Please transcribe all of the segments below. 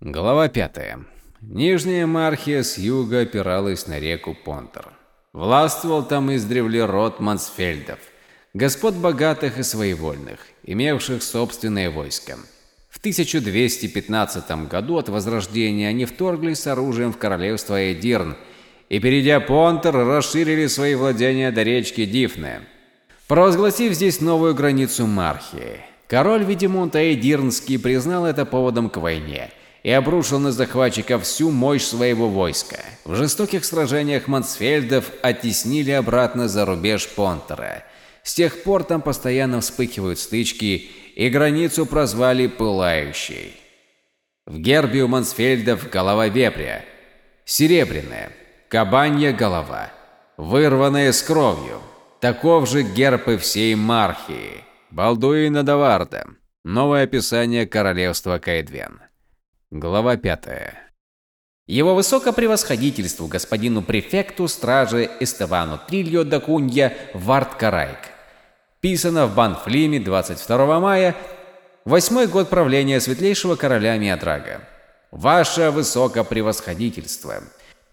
Глава 5. Нижняя Мархия с юга опиралась на реку Понтер. Властвовал там издревле род Мансфельдов, господ богатых и своевольных, имевших собственное войско. В 1215 году от Возрождения они вторглись с оружием в королевство Эдирн и, перейдя Понтер, расширили свои владения до речки Дифне, провозгласив здесь новую границу Мархии. Король Видимунт Эдирнский признал это поводом к войне и обрушил на захватчиков всю мощь своего войска. В жестоких сражениях Мансфельдов оттеснили обратно за рубеж Понтера. С тех пор там постоянно вспыхивают стычки, и границу прозвали Пылающей. В гербе у Мансфельдов голова вепря, серебряная, кабанья голова, вырванная с кровью. Таков же герб и всей Мархии. Балдуина Даварда. Новое описание королевства Кайдвен. Глава 5. Его высокопревосходительству господину префекту стражи Эстевану Трильо да Кунья Вард-Карайк. Писано в Банфлиме 22 мая, восьмой год правления светлейшего короля Миадрага. Ваше высокопревосходительство.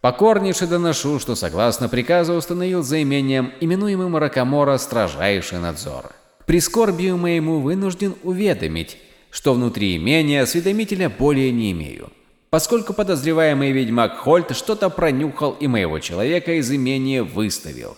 Покорнейше доношу, что согласно приказу установил за имением, именуемым Ракамора, строжайший надзор. Прискорбию моему вынужден уведомить, что внутри имения осведомителя более не имею, поскольку подозреваемый ведьмак Хольт что-то пронюхал и моего человека из имения выставил,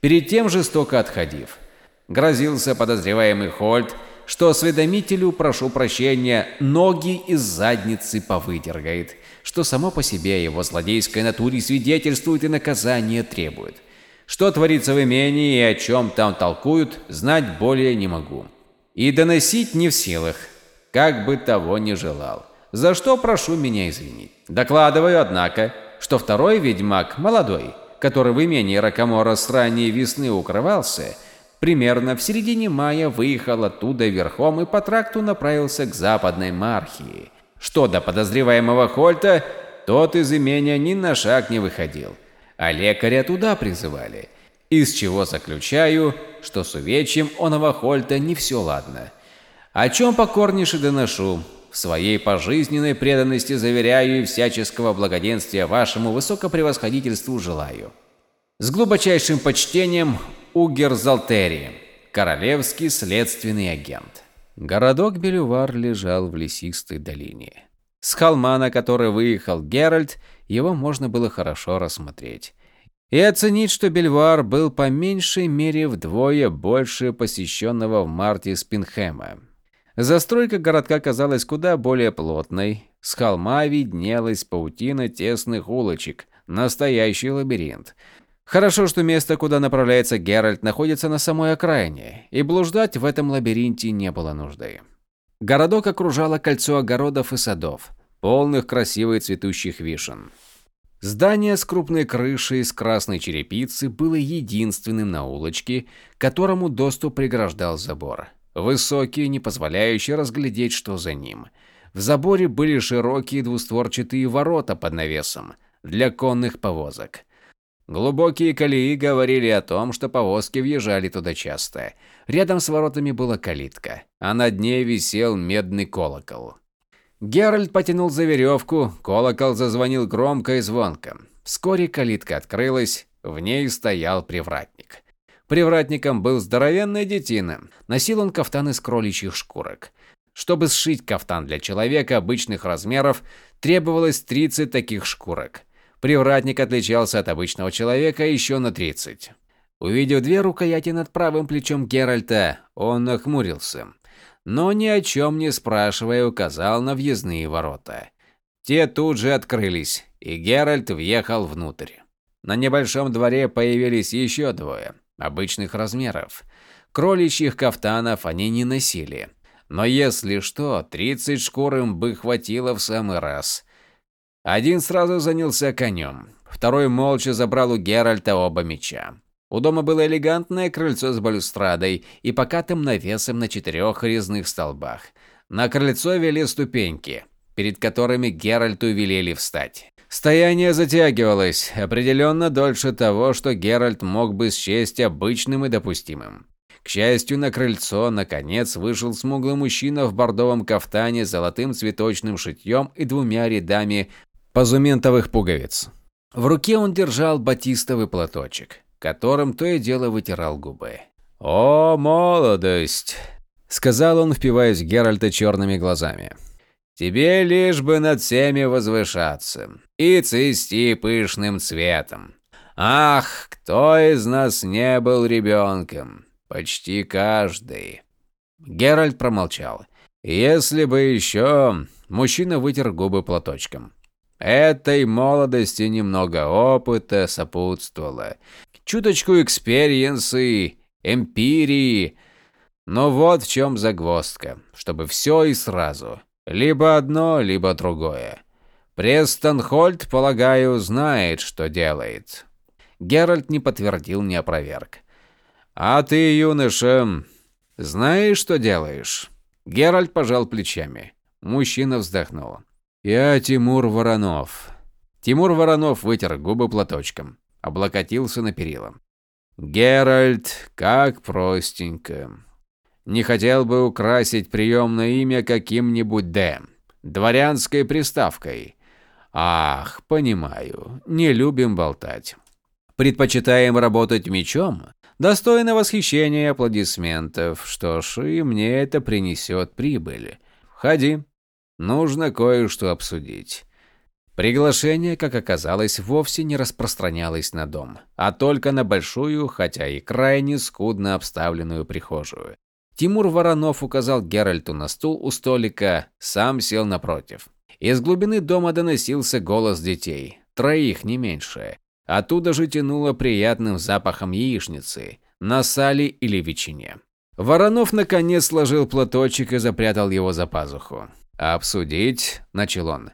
перед тем жестоко отходив. Грозился подозреваемый Хольт, что осведомителю, прошу прощения, ноги из задницы повыдергает, что само по себе его злодейской натуре свидетельствует и наказание требует. Что творится в имении и о чем там толкуют, знать более не могу. И доносить не в силах, как бы того ни желал. За что прошу меня извинить. Докладываю, однако, что второй ведьмак, молодой, который в имении Ракамора с ранней весны укрывался, примерно в середине мая выехал оттуда верхом и по тракту направился к западной Мархии. Что до подозреваемого Хольта, тот из имения ни на шаг не выходил, а лекаря туда призывали. Из чего заключаю, что с увечьем оного Хольта не все ладно – о чем покорнейше доношу. В своей пожизненной преданности заверяю и всяческого благоденствия вашему высокопревосходительству желаю. С глубочайшим почтением Угер Залтери, королевский следственный агент. Городок Белювар лежал в лесистой долине. С холма, на который выехал Геральт, его можно было хорошо рассмотреть. И оценить, что Бельвар был по меньшей мере вдвое больше посещенного в марте Спинхэма. Застройка городка казалась куда более плотной. С холма виднелась паутина тесных улочек, настоящий лабиринт. Хорошо, что место, куда направляется Геральт, находится на самой окраине, и блуждать в этом лабиринте не было нужды. Городок окружало кольцо огородов и садов, полных красивых цветущих вишен. Здание с крупной крышей из красной черепицы было единственным на улочке, которому доступ преграждал забор. Высокий, не позволяющий разглядеть, что за ним. В заборе были широкие двустворчатые ворота под навесом для конных повозок. Глубокие колеи говорили о том, что повозки въезжали туда часто. Рядом с воротами была калитка, а над ней висел медный колокол. Геральт потянул за веревку, колокол зазвонил громко и звонко. Вскоре калитка открылась, в ней стоял привратник. Привратником был здоровенный детина. Носил он кафтан из кроличьих шкурок. Чтобы сшить кафтан для человека обычных размеров, требовалось 30 таких шкурок. Привратник отличался от обычного человека еще на 30. Увидев две рукояти над правым плечом Геральта, он нахмурился. Но ни о чем не спрашивая, указал на въездные ворота. Те тут же открылись, и Геральт въехал внутрь. На небольшом дворе появились еще двое обычных размеров. Кроличьих кафтанов они не носили. Но если что, 30 шкур им бы хватило в самый раз. Один сразу занялся конем, второй молча забрал у Геральта оба меча. У дома было элегантное крыльцо с балюстрадой и покатым навесом на четырех резных столбах. На крыльцо вели ступеньки, перед которыми Геральту велели встать. Стояние затягивалось, определенно дольше того, что Геральт мог бы счесть обычным и допустимым. К счастью, на крыльцо наконец вышел смуглый мужчина в бордовом кафтане с золотым цветочным шитьем и двумя рядами позументовых пуговиц. В руке он держал батистовый платочек, которым то и дело вытирал губы. «О, молодость!» – сказал он, впиваясь в Геральта черными глазами. «Тебе лишь бы над всеми возвышаться и цвести пышным цветом. Ах, кто из нас не был ребенком? Почти каждый. Геральт промолчал. Если бы еще... Мужчина вытер губы платочком. Этой молодости немного опыта сопутствовало. Чуточку экспириенсы, эмпирии. Но вот в чем загвоздка. Чтобы все и сразу. Либо одно, либо другое. Престон Хольт, полагаю, знает, что делает. Геральт не подтвердил, не опроверг. «А ты, юноша, знаешь, что делаешь?» Геральт пожал плечами. Мужчина вздохнул. «Я Тимур Воронов». Тимур Воронов вытер губы платочком, облокотился на перила. «Геральт, как простенько. Не хотел бы украсить приемное имя каким-нибудь «Д», дворянской приставкой. Ах, понимаю, не любим болтать. Предпочитаем работать мечом? Достойно восхищения и аплодисментов. Что ж, и мне это принесет прибыль. Входи. Нужно кое-что обсудить. Приглашение, как оказалось, вовсе не распространялось на дом, а только на большую, хотя и крайне скудно обставленную прихожую. Тимур Воронов указал Геральту на стул у столика, сам сел напротив. Из глубины дома доносился голос детей, троих не меньше. Оттуда же тянуло приятным запахом яичницы, на сале или ветчине. Воронов наконец сложил платочек и запрятал его за пазуху. «Обсудить», – начал он.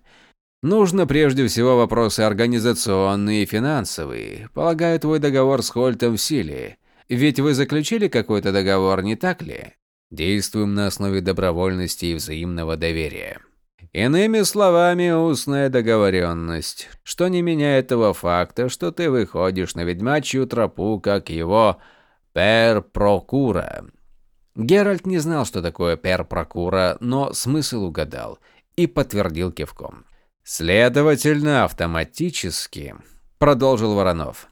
«Нужно прежде всего вопросы организационные и финансовые. Полагаю, твой договор с Хольтом в силе. Ведь вы заключили какой-то договор, не так ли? Действуем на основе добровольности и взаимного доверия». Иными словами, устная договоренность, что не меняет того факта, что ты выходишь на ведьмачью тропу, как его пер-прокура. Геральт не знал, что такое пер-прокура, но смысл угадал и подтвердил кивком. «Следовательно, автоматически», – продолжил Воронов.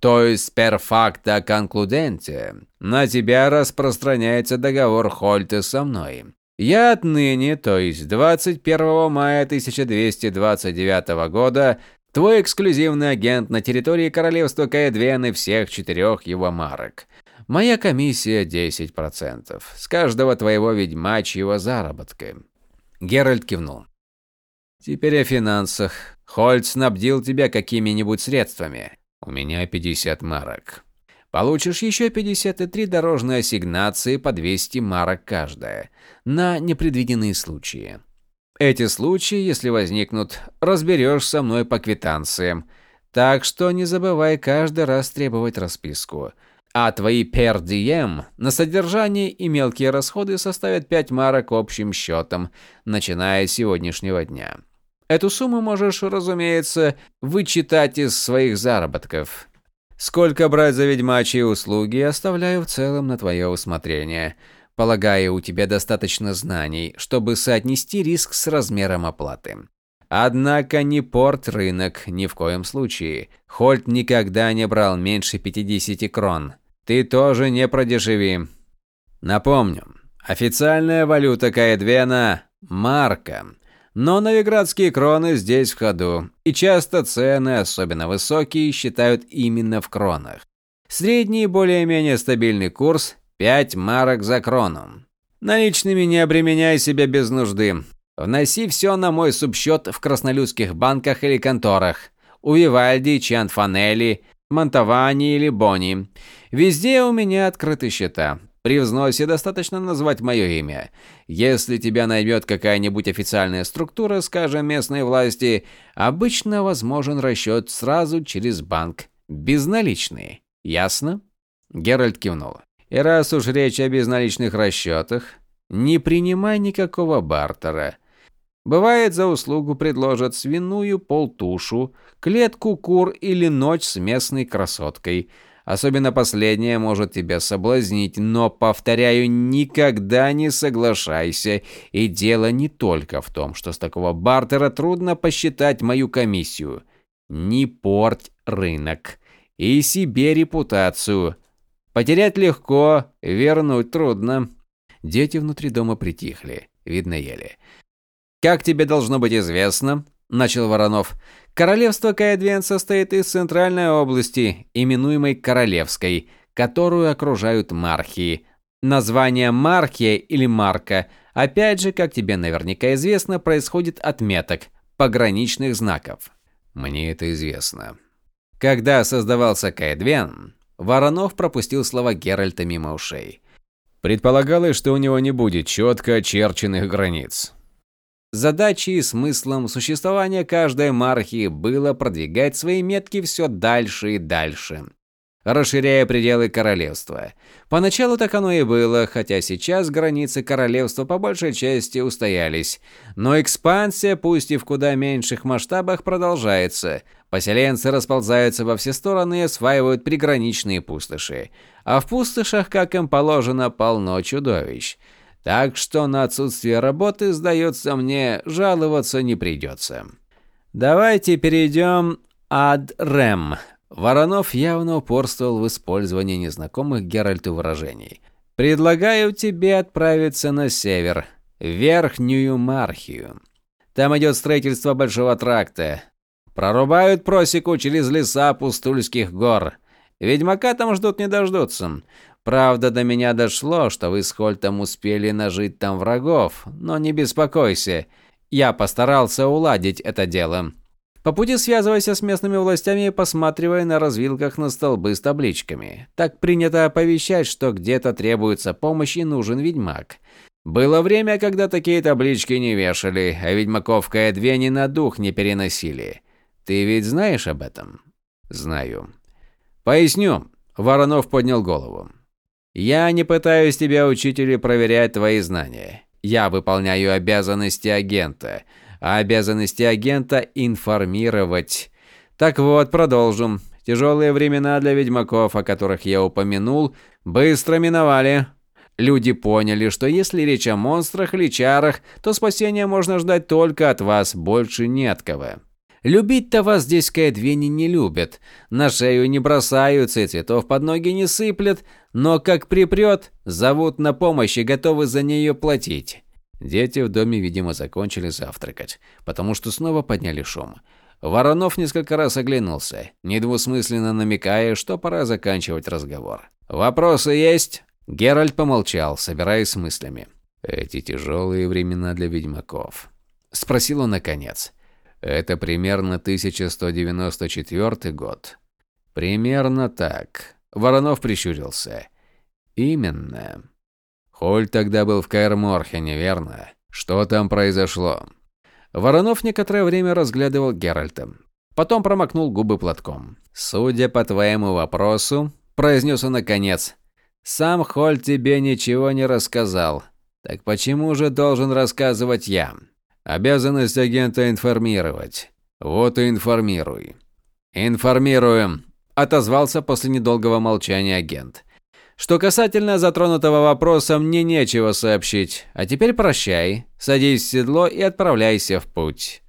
«То есть facta concludente, на тебя распространяется договор Хольта со мной. Я отныне, то есть 21 мая 1229 года, твой эксклюзивный агент на территории королевства Каэдвен и всех четырех его марок. Моя комиссия 10%. С каждого твоего ведьмачьего заработка. Геральт кивнул. Теперь о финансах. Хольт снабдил тебя какими-нибудь средствами. У меня 50 марок. Получишь еще 53 дорожные ассигнации по 200 марок каждая, на непредвиденные случаи. Эти случаи, если возникнут, разберешь со мной по квитанциям. Так что не забывай каждый раз требовать расписку. А твои per diem на содержание и мелкие расходы составят 5 марок общим счетом, начиная с сегодняшнего дня. Эту сумму можешь, разумеется, вычитать из своих заработков. Сколько брать за ведьмачьи услуги, оставляю в целом на твое усмотрение. Полагаю, у тебя достаточно знаний, чтобы соотнести риск с размером оплаты. Однако не порт рынок ни в коем случае. Хольт никогда не брал меньше 50 крон. Ты тоже не продешеви. Напомню, официальная валюта Каэдвена – марка. Но новиградские кроны здесь в ходу, и часто цены, особенно высокие, считают именно в кронах. Средний более-менее стабильный курс – 5 марок за крону. Наличными не обременяй себя без нужды. Вноси все на мой субсчет в краснолюдских банках или конторах. У Вивальди, Чанфанелли, Монтавани или Бони. Везде у меня открыты счета. При взносе достаточно назвать мое имя. Если тебя наймет какая-нибудь официальная структура, скажем, местной власти, обычно возможен расчет сразу через банк, безналичные. Ясно? Геральт кивнул. И раз уж речь о безналичных расчетах, не принимай никакого бартера. Бывает, за услугу предложат свиную полтушу, клетку кур или ночь с местной красоткой – Особенно последнее может тебя соблазнить, но, повторяю, никогда не соглашайся. И дело не только в том, что с такого бартера трудно посчитать мою комиссию. Не порть рынок. И себе репутацию. Потерять легко, вернуть трудно. Дети внутри дома притихли, видно ели. «Как тебе должно быть известно», – начал Воронов, – «королевство Каэдвен состоит из центральной области, именуемой Королевской, которую окружают мархии. Название Мархия или Марка, опять же, как тебе наверняка известно, происходит от меток, пограничных знаков». «Мне это известно». Когда создавался Каэдвен, Воронов пропустил слова Геральта мимо ушей. Предполагалось, что у него не будет четко очерченных границ. Задачей и смыслом существования каждой мархии было продвигать свои метки все дальше и дальше, расширяя пределы королевства. Поначалу так оно и было, хотя сейчас границы королевства по большей части устоялись. Но экспансия, пусть и в куда меньших масштабах, продолжается. Поселенцы расползаются во все стороны и осваивают приграничные пустоши а в пустошах, как им положено, полно чудовищ. Так что на отсутствие работы, сдается мне, жаловаться не придется. Давайте перейдем ad rem. Воронов явно упорствовал в использовании незнакомых Геральту выражений. Предлагаю тебе отправиться на север, в Верхнюю Мархию. Там идет строительство большого тракта. Прорубают просеку через леса Пустульских гор. Ведьмака там ждут не дождутся. Правда, до меня дошло, что вы с Хольтом успели нажить там врагов, но не беспокойся. Я постарался уладить это дело. По пути связывайся с местными властями и посматривай на развилках на столбы с табличками. Так принято оповещать, что где-то требуется помощь и нужен ведьмак. Было время, когда такие таблички не вешали, а ведьмаков в Каэдвене на дух не переносили. Ты ведь знаешь об этом? Знаю. Поясню. Воронов поднял голову. Я не пытаюсь тебя учить или проверять твои знания. Я выполняю обязанности агента. А обязанности агента информировать. Так вот, продолжим. Тяжелые времена для ведьмаков, о которых я упомянул, быстро миновали. Люди поняли, что если речь о монстрах или чарах, то спасения можно ждать только от вас, больше нет кого. Любить-то вас здесь Кэдвини не любят. На шею не бросаются и цветов под ноги не сыплят, но как припрет, зовут на помощь и готовы за нее платить. Дети в доме, видимо, закончили завтракать, потому что снова подняли шум. Воронов несколько раз оглянулся, недвусмысленно намекая, что пора заканчивать разговор. «Вопросы есть?» Геральт помолчал, собираясь с мыслями. «Эти тяжелые времена для ведьмаков», – спросил он наконец. Это примерно 1194 год. Примерно так. Воронов прищурился. Именно. Холь тогда был в Каэр-Морхене, верно? Что там произошло? Воронов некоторое время разглядывал Геральта. Потом промокнул губы платком. «Судя по твоему вопросу», – произнес он наконец, – «сам Холь тебе ничего не рассказал. Так почему же должен рассказывать я?» Обязанность агента информировать. Вот и информируй. Информируем, отозвался после недолгого молчания агент. Что касательно затронутого вопроса, мне нечего сообщить. А теперь прощай, садись в седло и отправляйся в путь.